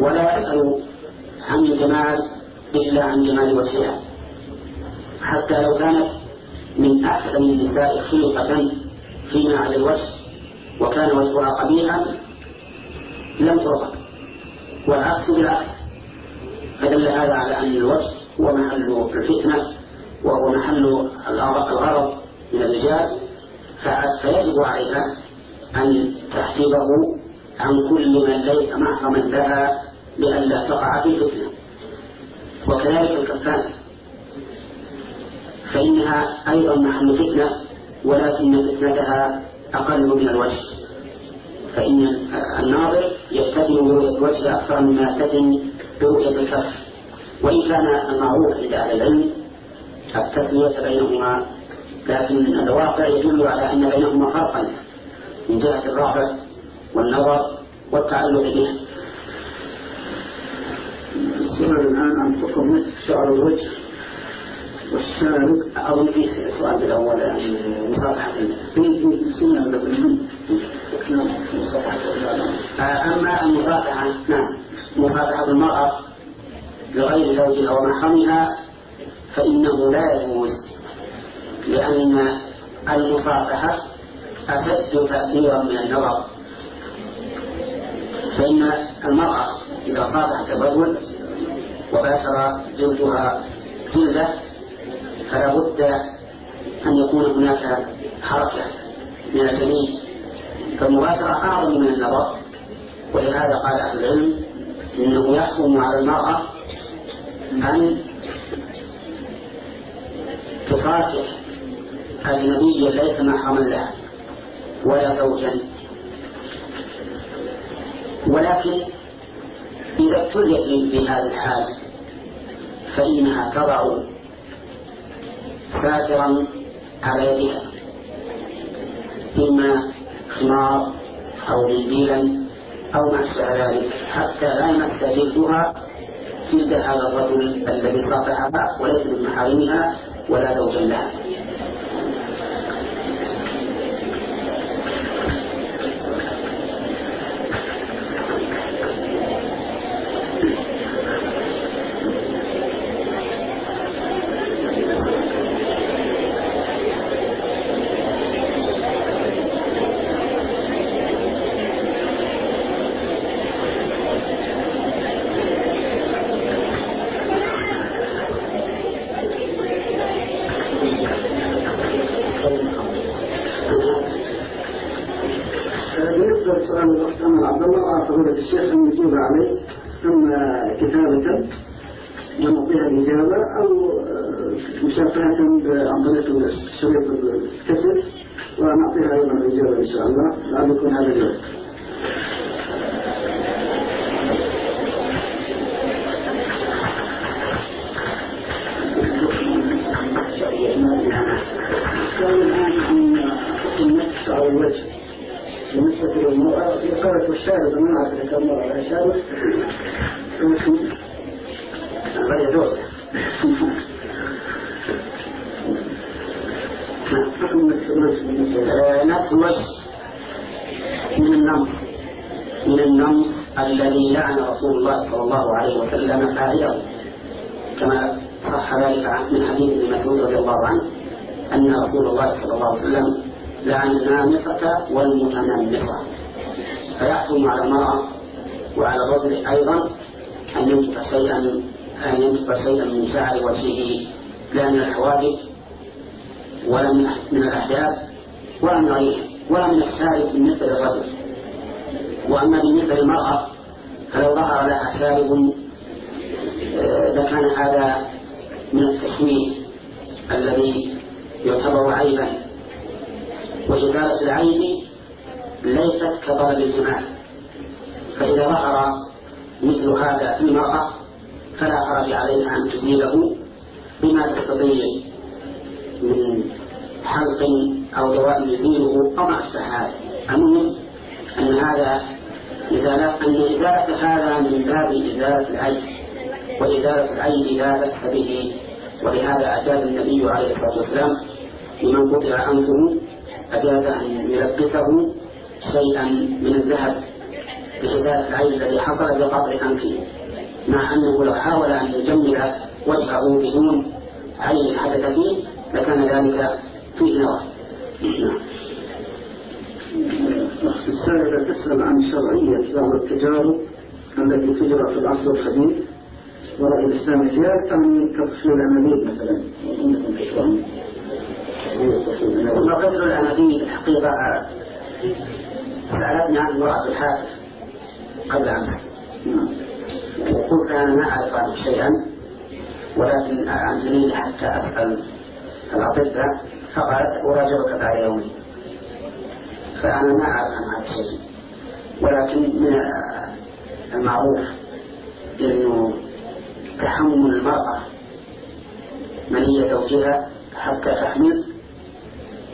Speaker 1: ولا يسأل عن الجمال إلا عن جمال وجهها حتى لو كانت من أحسن النساء خلقة فيما على الوجه وكان وجهها قبيحا لم ترفق والعكس بالعكس. فدل هذا على أن الوجه هو محل الفتنة وهو محل الغرض من الرجال. فيجب عليها أن تحسبه عن كل من ليس محرما لها لئلا تقع في الفتنة. وكذلك الكفان فإنها أيضا محل فتنة ولكن فتنتها أقل من الوجه. فإن الناظر يفتتن برؤية الوجه أكثر مما يفتتن برؤية الكف وإن كان المعروف عند أهل العلم التسوية بينهما لكن الواقع يدل على أن بينهما فرقا. من جهة الرغبة والنظر والتعلق به.
Speaker 2: السؤال الآن عن حكم شعر الوجه والشارب.
Speaker 1: أظن في سؤال بالأول يعني مصافحة
Speaker 2: في في السنة نعم.
Speaker 1: أما المصافحة نعم. مصافحة المرأة لغير زوجها ومحرمها فإنه لا يجوز لأن المصافحة أشد تأثيرا من النظر. فإن المرأة إذا صافحت الرجل وباشر جلدها جلده فلا بد أن يكون هناك حركة من الجميع. فالمباشرة أعظم من النظر. ولهذا قال أهل العلم إنه يحكم على المرأة أن تصافح أجنبيا ليس محرما لها ولا زوجا. ولكن إذا ابتليت بهذا الحال فإنها تضع ساترا على يدها إما خمار أو منديلا أو ما أشبه ذلك حتى لا يمس جلدها جلد هذا الرجل الذي صافحها وليس من محارمها ولا زوجا لها
Speaker 2: الشيخ أن يجيب عليه أما كتابة نعطيها الإجابة أو مشافهة عن طريق شريط الكسر ونعطيها أيضا الإجابة إن شاء الله. لعل يكون هذا اليوم. الآن عن أو الوجه بالنسبة للمرأة في قالت والشارب ما أعرف إذا كان مرأة ولا شارب
Speaker 1: بل يجوز؟ من النمط من النمط الذي لعن رسول الله صلى الله عليه وسلم فاعله كما صح ذلك من حديث ابن مسعود رضي الله عنه أن رسول الله صلى الله عليه وسلم لعن النامصة والمتنمصة. فيحكم على المرأة وعلى الرجل أيضا أن ينفق شيئا أن ينفق شيئا من شعر وجهه لا من الحواجب ولا من من الأحداث ولا من غيره ولا من الشارب بالنسبة للرجل. وأما بالنسبة للمرأة فلو ظهر لها شارب آه، لكان هذا من التشويه الذي يعتبر عيبا. وإزالة العين ليست كطلب الجمال فإذا ظهر مثل هذا في المرأة فلا حرج عليها أن تزيله بما تستطيع من حلق أو دواء يزيله أو أشبه هذا. المهم أن هذا إزالة أن إزالة هذا من باب إزالة العين وإزالة العين لا بأس به ولهذا أجاز النبي عليه الصلاة والسلام لمن قطع أنفه أجاز أن يلبسه شيئا من الذهب بإزالة العين الذي حصل بقطع أنفه مع أنه لو حاول أن يجمل وجهه بدون عين حدث فيه لكان ذلك فيه نظر. نعم.
Speaker 2: السائلة تسأل عن شرعية بعض التجارب التي تجرى في العصر الحديث ورأي الإسلام فيها تعني كتفصيل الأنابيب مثلا.
Speaker 1: وقدر الأنابيب الحقيقة سألتني عن المرأة الحاسة قبل أمس وقلت أنا ما أعرف عنه شيئا ولكن أنزلي حتى أسأل الأطباء. فقالت أراجعك بعد يومين فأنا ما أعرف عن هذا الشيء. ولكن من المعروف أنه تحمل المرأة منية زوجها حتى تحمل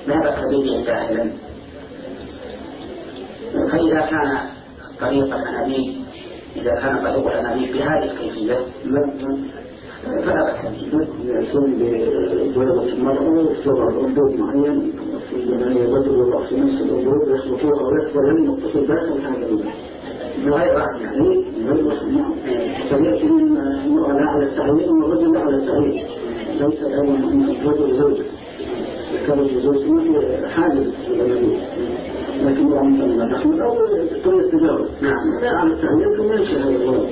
Speaker 1: لا بأس به جاهلا فإذا كان طريق الأنابيب إذا كان طريق الأنابيب بهذه الكيفية فلا بأس به
Speaker 2: يكون بولدة المرأة أنبوب معين في زمان الرجل يضع في نفس الأنبوب يخلطوها ويكبر الطفل داخل هذا
Speaker 1: بغير رحم
Speaker 2: يعني بغير رحم فيأتي من المرأة لا على التعليم والرجل لا على التعليم ليس أيضا الرجل زوجته كرجل زوجته حاجز النبي لكن هو مثلا تحمل أو طريقة تجاوز
Speaker 1: نعم.
Speaker 2: لا على التعليم ثم يمشي هذا الولد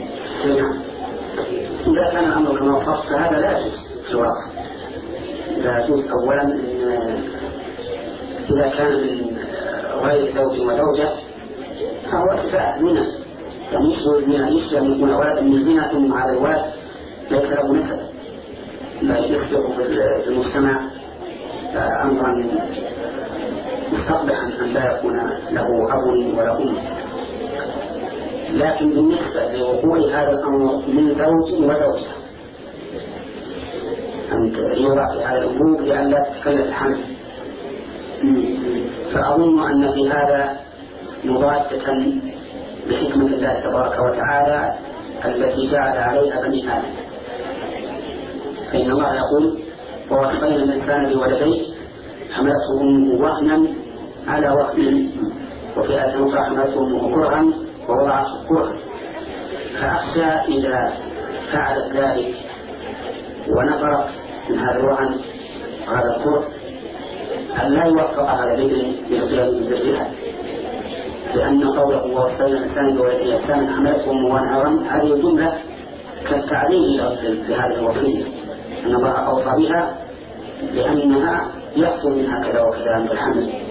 Speaker 1: نعم. إذا كان الأمر كما وصفت فهذا لا يجوز الواقع لا يجوز أولا إذا كان من غير زوج وزوجة فهو إساءة زنا يعني يشبه الزنا يشبه أن يكون ولدا من زنا ثم هذا الولد ليس له نسب لا يصبح في المجتمع أمرا مستقبحا أن لا يكون له أب ولا أم. لكن بالنسبة لوقوع هذا الأمر من زوج وزوجة. أن يوضع في هذا الأمور لأن لا تتكلف الحمل. فأظن أن في هذا مضادة بحكمة الله تبارك وتعالى التي جعل عليها بني آدم. فإن الله يقول ووصينا الإنسان بولديه حملته أمه وهنا على وهن وفي آية أخرى حملته أمه كرها ووضعته كرها فأخشى إذا فعلت ذلك ونفرت من هذا الوهن وهذا الكره أن لا يوفق هذا الابن لصلة برها لأن قوله ووصينا الإنسان بولده إحسانا حملته أمه ونعرا هذه الجملة كالتعليل لهذه الوصية. أن الله أوصى بها لأنها يحصل منها كذا وكذا عند الحمل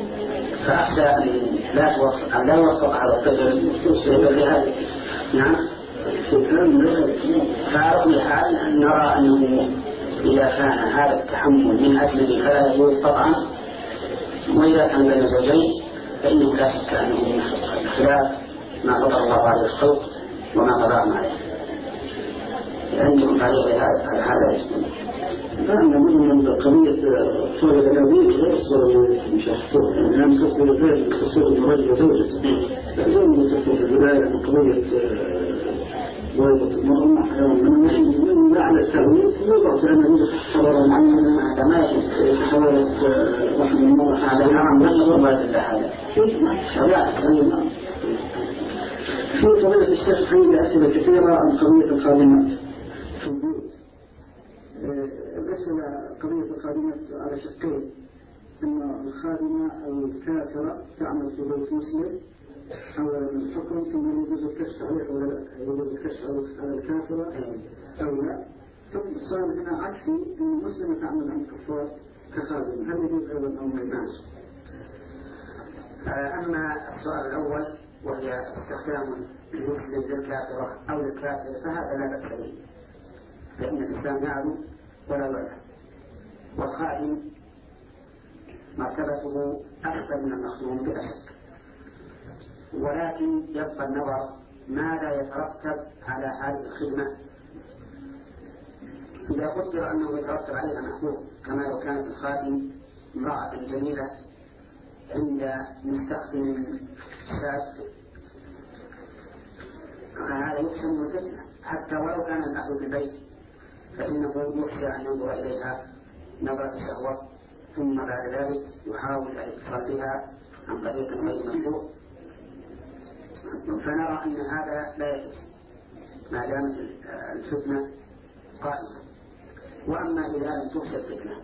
Speaker 1: فأخشى أن لا توفق أن لا يوفق هذا الطفل لهذا نعم. فعلى كل حال نرى أنه إذا كان هذا التحمل من أجله فلا يجوز طبعا. وإذا كان بين زوجين فإنه لا شك أنه من خلاف ما فضل الله عليه الخلق وما قضاهم عليه. عندهم تعليق على هذا
Speaker 2: نعم من قضية صورة الأنابيب غير الصورة مش هحصرها يعني أنا مخصص ذلك صورة الرجل وزوجته ما ذكرت في البداية من قضية والدة المرأة حيوان من أعلى التأويل يوضع في أنابيب حرارة معينة
Speaker 1: هذا ما يجوز
Speaker 2: حرارة رحم المرأة
Speaker 1: هذا حرام لا يضر هذا
Speaker 2: في قضية الشيخ حين أسئلة كثيرة عن قضية الخادمات في البيوت الأسئلة قضية الخادمات على شقين. أن الخادمة أو الكافرة تعمل في بيت مسلم. أولا الحكم ثم يجوز الكشف عليه ولا لا؟ يجوز الكشف على الكافرة أو لا؟ ثم السؤال هنا عكسي أن المسلمة تعمل عند كفار كخادمة هل يجوز أيضا أو ما يجوز؟
Speaker 1: أما السؤال الأول وهي استخدام المسلم للكافرة أو للكافر فهذا لا بأس به. لأن الإسلام يعلو ولا يعلى والخادم مرتبته أكثر من المخدوم شك ولكن يبقى النظر ماذا يترتب على هذه الخدمة. إذا قدر أنه يترتب عليها محبوب كما لو كانت الخادم امرأة جميلة عند مستخدم شاب. فهذا يقسم الفتنة. حتى ولو كان الأهل في البيت فإنه يخشى أن ينظر إليها نظرة شهوة ثم بعد ذلك يحاول الاتصال بها عن طريق غير مشروع فنرى أن هذا لا يجوز ما دامت الفتنة قائمة. وأما إذا لم تخشى الفتنة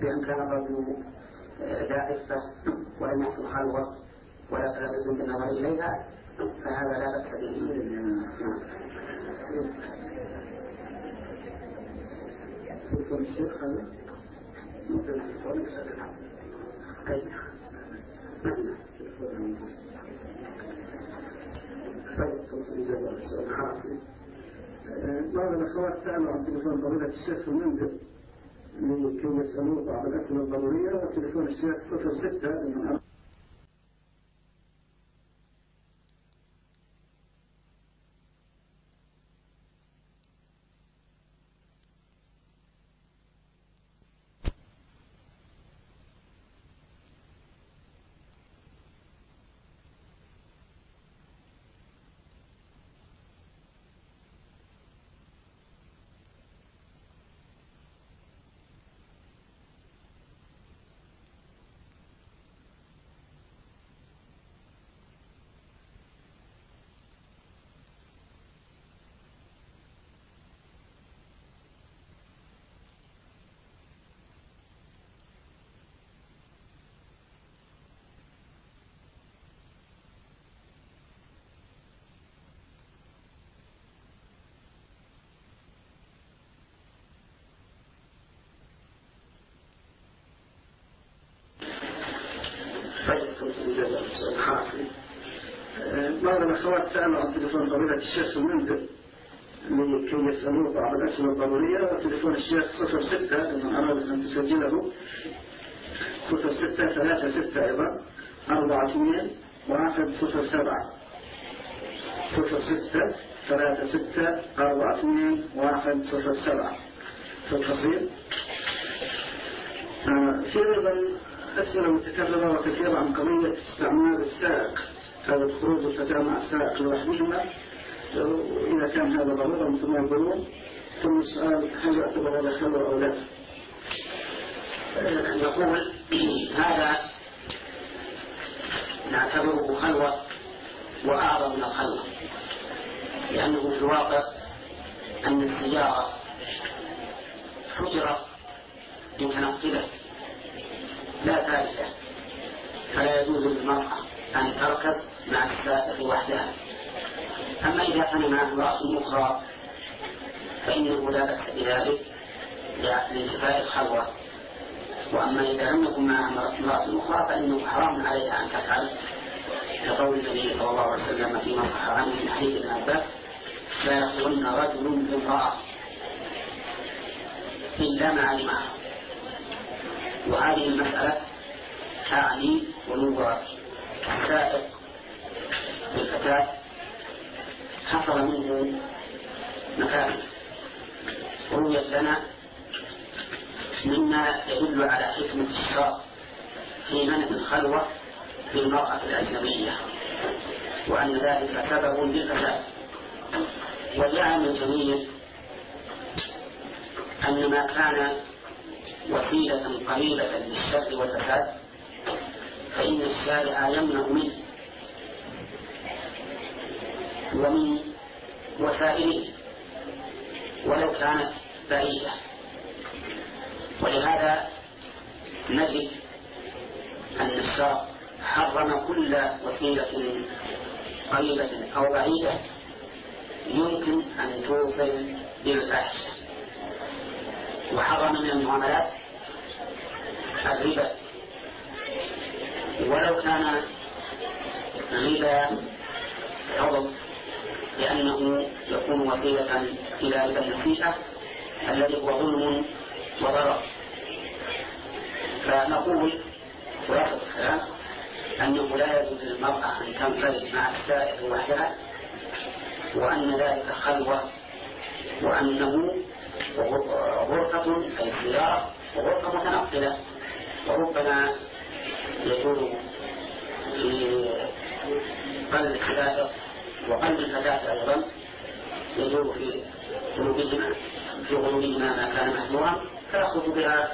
Speaker 1: بأن كان الرجل ذا عفة ولم يحصل خلوة ولا تلبس بالنظر إليها فهذا لا بأس به
Speaker 2: يكون الشيخ هذا
Speaker 1: طيب
Speaker 2: بعض الأخوات سألوا عن تليفون فضيلة الشيخ في المنزل. لكي يسألوه بعض الأسئلة الضرورية وتليفون الشيخ 06 بعض الأخوات سألوا عن تليفون فضيلة الشيخ المنزل لكي يسألوه بعض الأسئلة الضرورية وتليفون الشيخ 06 لمن أراد أن تسجله 06 36 أيضا 42 107 06 36 42 107 في القصير في أيضا أسئلة متكررة وكثيرة عن قضية استعمال السائق أو خروج الفتاة مع السائق لوحدهما. إذا كان هذا ضرورة مثل ما يقولون. ثم السؤال هل يعتبر هذا خلوة أو لا؟
Speaker 1: نقول هذا نعتبره خلوة وأعظم من الخلوة. لأنه في الواقع أن السيارة حجرة متنقلة لا ثالثة فلا يجوز للمرأة أن تركب مع السائق وحدها. أما إذا كان معه امرأة أخرى فإنه لا بأس بذلك لانتفاء الخلوة. وأما إذا لم يكن معها امرأة أخرى فإنه حرام عليها أن تفعل كقول النبي صلى الله عليه وسلم فيما صح عنه من حديث ابن عباس لا يخلون رجل بامرأة إلا مع جماعة وهذه المسألة تعني ونور السائق بالفتاة حصل منه مكان رويت لنا مما يدل على حكمة الشرع في منع الخلوة بالمرأة الأجنبية. وأن ذلك سبب للفساد وجاء من جميل أن ما كان وسيلة قريبة للشر والفساد فإن الشارع يمنع منه. ومن وسائله ولو كانت بعيدة. ولهذا نجد أن الشرع حرم كل وسيلة قريبة أو بعيدة يمكن أن توصل بالفاحشة وحرم من المعاملات الربا ولو كان ربا فضل لأنه يكون وسيلة إلى ربا النصيحة الذي هو ظلم وضرر. فنقول خلاصة الكلام أنه لا يجوز للمرأة أن تنفرد مع السائق وحدها وأن ذلك خلوة وأنه غرفة أي سيارة وغرفة متنقلة وربما يكون في قلب السائق وقلب الفتاة أيضا يدور في قلوبهما في قلوبهما ما كان محظورا فيخرج بها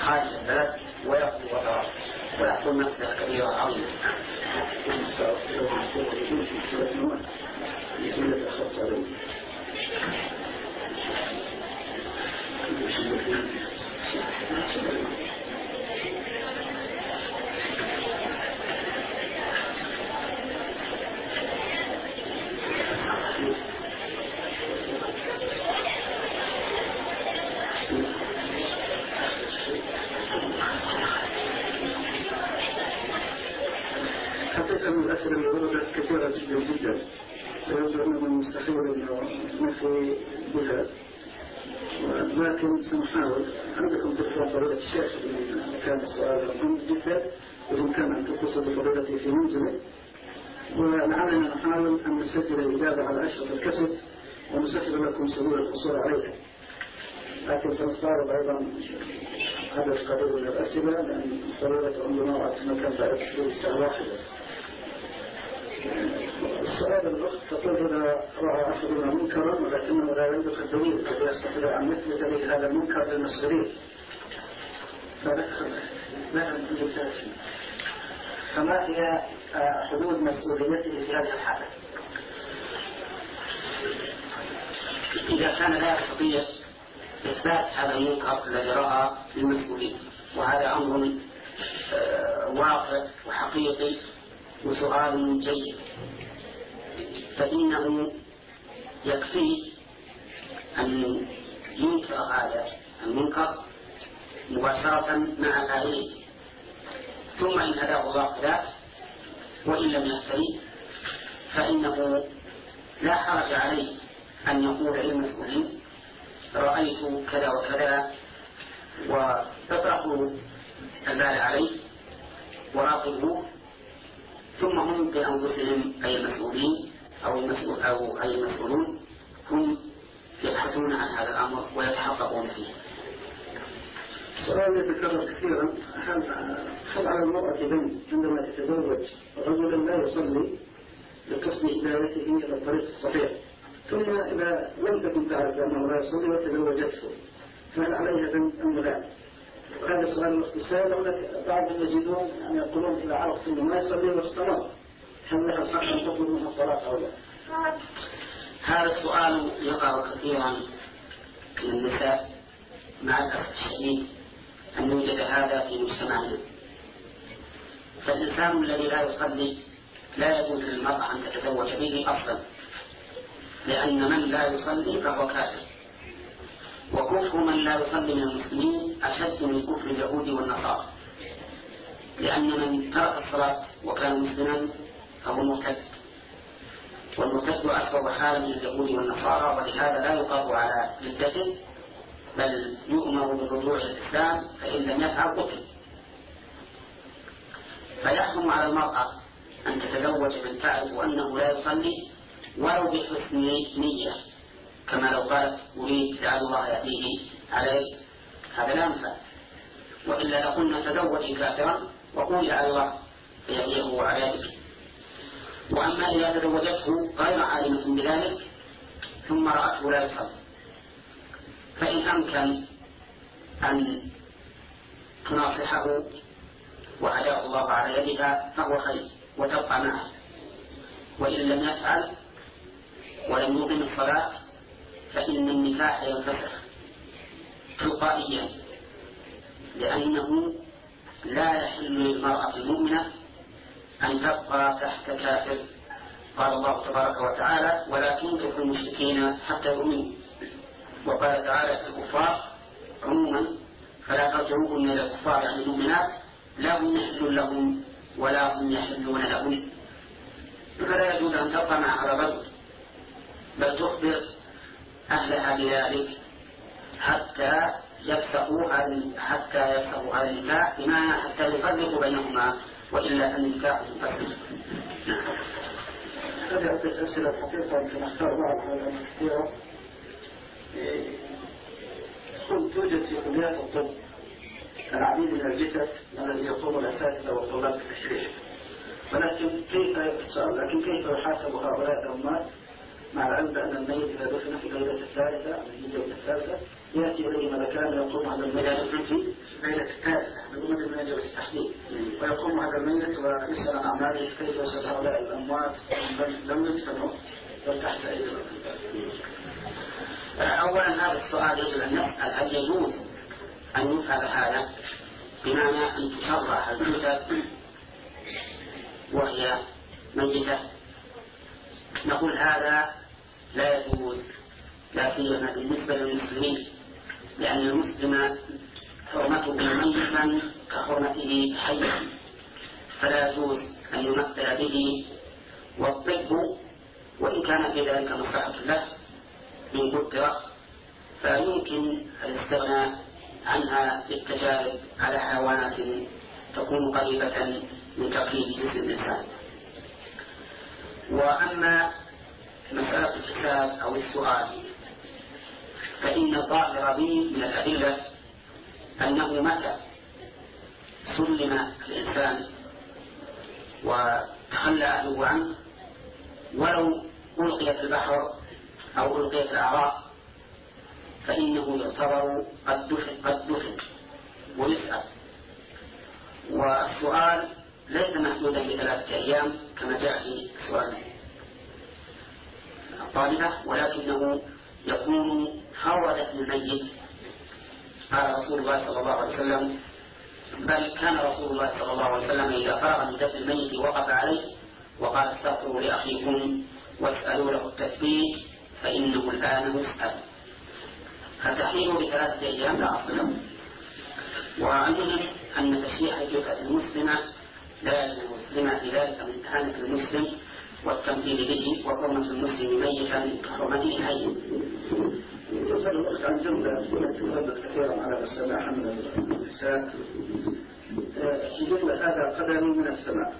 Speaker 1: خارج البلد ويقضي وطرا ويحصل مفسدة كبيرة عظيمة.
Speaker 2: جدا جدا أنه من المستحيل أنه نفي بها. لكن سنحاول عندكم تذكر فضيلة الشيخ إن كان السؤال مهم جدا وإن أن تتصل بفضيلته في منزله. ولعلنا نحاول أن نسجل الإجابة على أشرف الكسب ونسهل لكم سبيل الحصول عليها. لكن سنستعرض أيضا عدد قليل من الأسئلة لأن ضرورة عندنا وقت مكان بعد في ساعة واحدة السؤال الأخت تقول إذا رأى أحدنا منكرا ولكنه لا يملك الدليل الذي يستطيع أن يثبت به هذا المنكر للمسؤولين فما فما هي حدود مسؤوليته في هذه الحالة؟
Speaker 1: إذا كان لا يستطيع إثبات هذا المنكر الذي رأى للمسؤولين وهذا أمر آه، واقع وحقيقي وسؤال جيد. فإنه يكفي أن ينكر هذا المنكر مباشرة مع فاعله ثم إن هداه الله كذلك وإن لم يهتدي فإنه لا حرج عليه أن يقول للمسؤولين رأيت كذا وكذا واطرحوا البال عليه وراقبوه ثم هم بأنفسهم أي المسؤولين أو المسؤول أو أي المسؤولون هم يبحثون عن هذا الأمر ويتحققون فيه.
Speaker 2: السؤال يتكرر كثيرا هل هل على المرأة بنت عندما تتزوج رجلا لا يصلي لقصد هدايته إلى الطريق الصحيح ثم إذا لم تكن تعرف أنه لا يصلي وتزوجته فهل عليها بنت أم لا؟ وهذا السؤال الاختصار لك بعضهم يجدون أن يقولون إذا عرفت أنه ما يصلي واستمر. هل لها الحق أن تطلب منها الصلاة أو لا؟
Speaker 1: هذا السؤال يقع كثيرا من النساء مع الأسف الشديد أن يوجد هذا في مجتمعنا فالإنسان الذي لا يصلي لا يجوز للمرأة أن تتزوج به أصلا لأن من لا يصلي فهو كافر. وكفر من لا يصلي من المسلمين أشد من كفر اليهود والنصارى. لأن من ترك الصلاة وكان مسلما فهو مرتد. والمرتد أسوأ حالا من اليهود والنصارى ولهذا لا يقر على ردته بل يؤمر برجوع الإسلام فإن لم يفعل قتل. فيحكم على المرأة أن تتزوج من تعرف أنه لا يصلي ولو بحسن نية. كما لو قالت أريد لعل الله يأتيه عليك هذا لا ينفع. وإلا لقلنا تزوجي كافرا وقولي على الله يهديه عليك وأما إذا تزوجته غير عالمة بذلك ثم رأته لا يصلي فإن أمكن أن تناصحه وهداه الله على يدها فهو خير وتبقى معه. وإن لم يفعل ولم يقم الصلاة فإن النكاح ينفسخ تلقائيا لأنه لا يحل للمرأة المؤمنة أن تبقى تحت كافر. قال الله تبارك وتعالى ولا تنكحوا المشركين حتى يؤمنوا وقال تعالى في الكفار عموما فلا ترجعوهن إلى الكفار يعني المؤمنات لا هم يحل لهم ولا هم يحلون لهم فلا يجوز أن تبقى مع هذا بل تخبر أهلها بذلك حتى يفسخوا حتى يفسخوا هذا النكاح بمعنى حتى يفرقوا بينهما وإلا النكاح ينفسخ
Speaker 2: نعم. هذه عدة أسئلة حقيقة يمكن أختار بعض كثيرة قلت توجد في كليات الطب العديد من الجثث الذي يقوم الأساتذة والطلاب بالتشريح؟ ولكن كيف السؤال لكن كيف يحاسب هؤلاء الأمات مع العلم بأن الميت إذا دفن في الليلة الثالثة أو الليلة الثالثة يأتي إليه ملكان ويقوم هذا الميت. في الليلة الثالثة من من يجب التحديد ويقوم هذا الميت ويسأل عن أعماله كيف يسأل هؤلاء الأموات لم يدفنوا بل تحت أيدي
Speaker 1: أولا هذا السؤال يجب أن نسأل هل يجوز أن يفعل هذا؟ بمعنى أن تشرح الجثث وهي ميتة. نقول هذا لا يجوز. لا سيما بالنسبة للمسلمين لأن المسلم حرمته ميتا كحرمته حيا. فلا يجوز أن يمثل به. والطب وإن كان في ذلك مصلحة له من قدرة فيمكن الاستغناء عنها بالتجارب على حيوانات تكون قريبة من تركيب جسم الإنسان. وأما مسألة الحساب أو السؤال. فإن الظاهر به من الأدلة أنه متى سلم الإنسان وتخلى أهله عنه ولو ألقي في البحر أو ألقي في الأعراف فإنه يعتبر قد دفن قد دفن ويسأل. والسؤال ليس محدودا بثلاثة أيام كما جاء في سؤال الطالبة ولكنه يكون فوضة الميت. قال رسول الله صلى الله عليه وسلم بل كان رسول الله صلى الله عليه وسلم إذا فرغ من دفن الميت وقف عليه وقال استغفروا لأخيكم واسألوا له التثبيت فإنه الآن يسأل فتحريمه بثلاثة أيام لا أصل له. والمهم أن تشريع الجثة المسلمة لا المسلمة في ذلك من إهانة المسلم والتمثيل به وحرمة المسلم ميتا كحرمته حيا.
Speaker 2: تسأل الأخت عن جملة تفضل كثيرا على السماع من النساء في جملة هذا؟ قدر من السماء.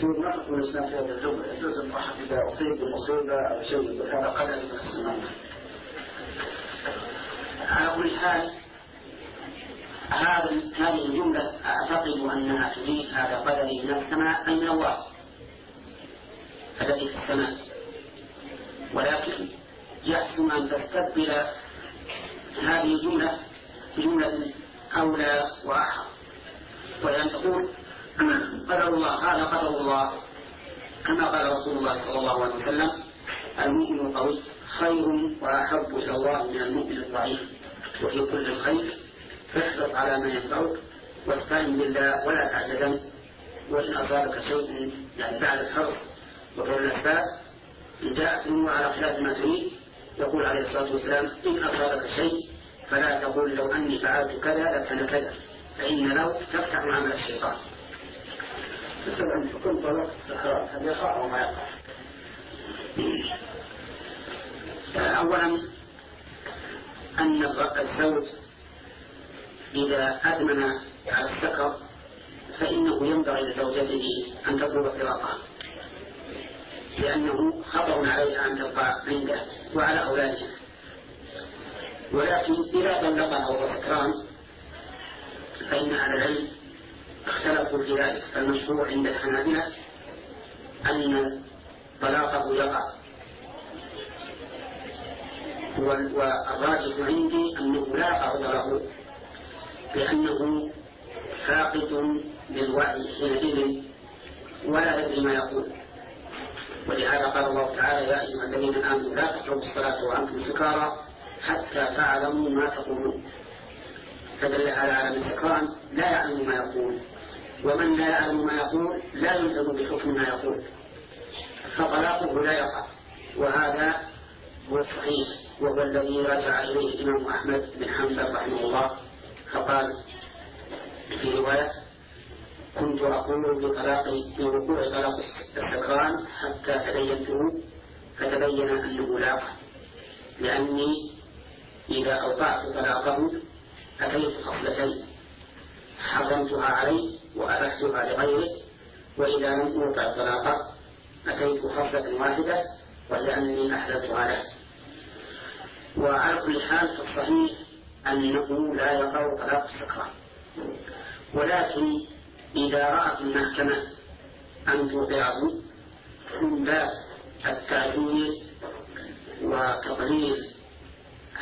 Speaker 2: دون ما تقول الإسلام في هذه الجملة يجوز الواحد إذا أصيب بمصيبة أو شيء هذا قدر من السماء.
Speaker 1: على كل حال هذا هذه الجملة أعتقد أنها تريد هذا قدري من السماء أي من الله. الذي في السماء. ولكن يحسن أن تستبدل هذه الجملة بجملة أولى وأحق ولأن تقول قدر الله هذا قدر الله. كما قال رسول الله صلى الله عليه وسلم المؤمن القوي خير وأحب إلى الله من المؤمن الضعيف. وفي كل خير فاحرص على ما ينفعك واستعن بالله ولا تعجزن وإن أصابك شيء يعني بعد الحرص وفعل الأسباب إن جاءت الأمور على خلاف ما تريد يقول عليه الصلاة والسلام إن أصابك شيء فلا تقول لو أني فعلت كذا لكان كذا. فإن لو تفتح عمل الشيطان.
Speaker 2: تسأل عن حكم طلاق الصحراء. هل يقع أو ما يقع؟
Speaker 1: أولا أن الزوج إذا أدمن على السكر فإنه ينبغي لزوجته أن تطلب فراقه لأنه خطر عليها أن تبقى عنده وعلى أولادها. ولكن إذا طلقها وهو سكران فإن أهل العلم اختلفوا في ذلك. فالمشروع عند الحنابلة أن طلاقه يقع. والراجح عندي أنه لا يقع طلاقه. لأنه فاقد للوعي حينئذ ولا يدري ما يقول. ولهذا قال الله تعالى يا أيها الذين آمنوا لا تقربوا الصلاة وأنتم سكارى حتى تعلموا ما تقولون. فدل على عالم السكران لا يعلم ما يقول. ومن لا يعلم ما يقول لا يلزم بحكم ما يقول. فطلاقه لا يقع وهذا هو الصحيح وهو الذي رجع إليه الإمام أحمد بن حنبل رحمه الله. فقال في رواية كنت أقول بطلاق بوقوع طلاق السكران حتى تبينته فتبين أنه لاق لأني إذا أوقعت طلاقه أتيت خصلتين حرمتها عليه وأبحتها لغيره وإذا لم أوقع طلاقه أتيت خصلة واحدة ولأني أحللتها له وعلى كل حال فالصحيح أنه لا يقع طلاق السكران ولكن إذا رأت المحكمة أن توقعه من باب التعديل وتقليل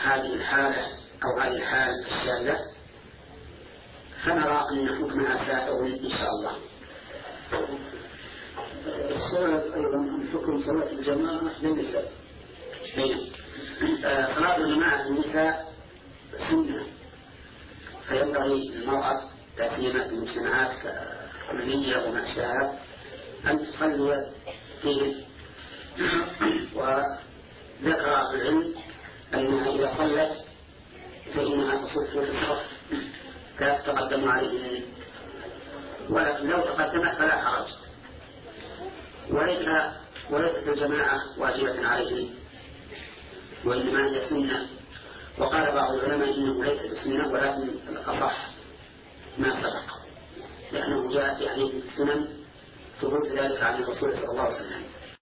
Speaker 1: هذه الحالة أو هذه الحالة الشاذة فنرى أن حكمها سائغ إن شاء الله.
Speaker 2: السؤال أيضا حكم صلاة الجماعة للنساء.
Speaker 1: آه، صلاة الجماعة للنساء فينبغي للمرأة لا سيما في المجتمعات ككلية وما أشبهها أن تصلي فيه. وذكر أهل العلم أنها إذا صلت فإنها تصف في الصف. لا تتقدم عليه. ولكن لو تقدمت فلا حرج. وليس وليست الجماعة واجبة عليه. وإنما هي سنة. وقال بعض العلماء إنه ليس بسنة ولكن الأصح ما سبق لأنه جاء في حديث السنن ثبوت ذلك عن الرسول صلى الله عليه وسلم.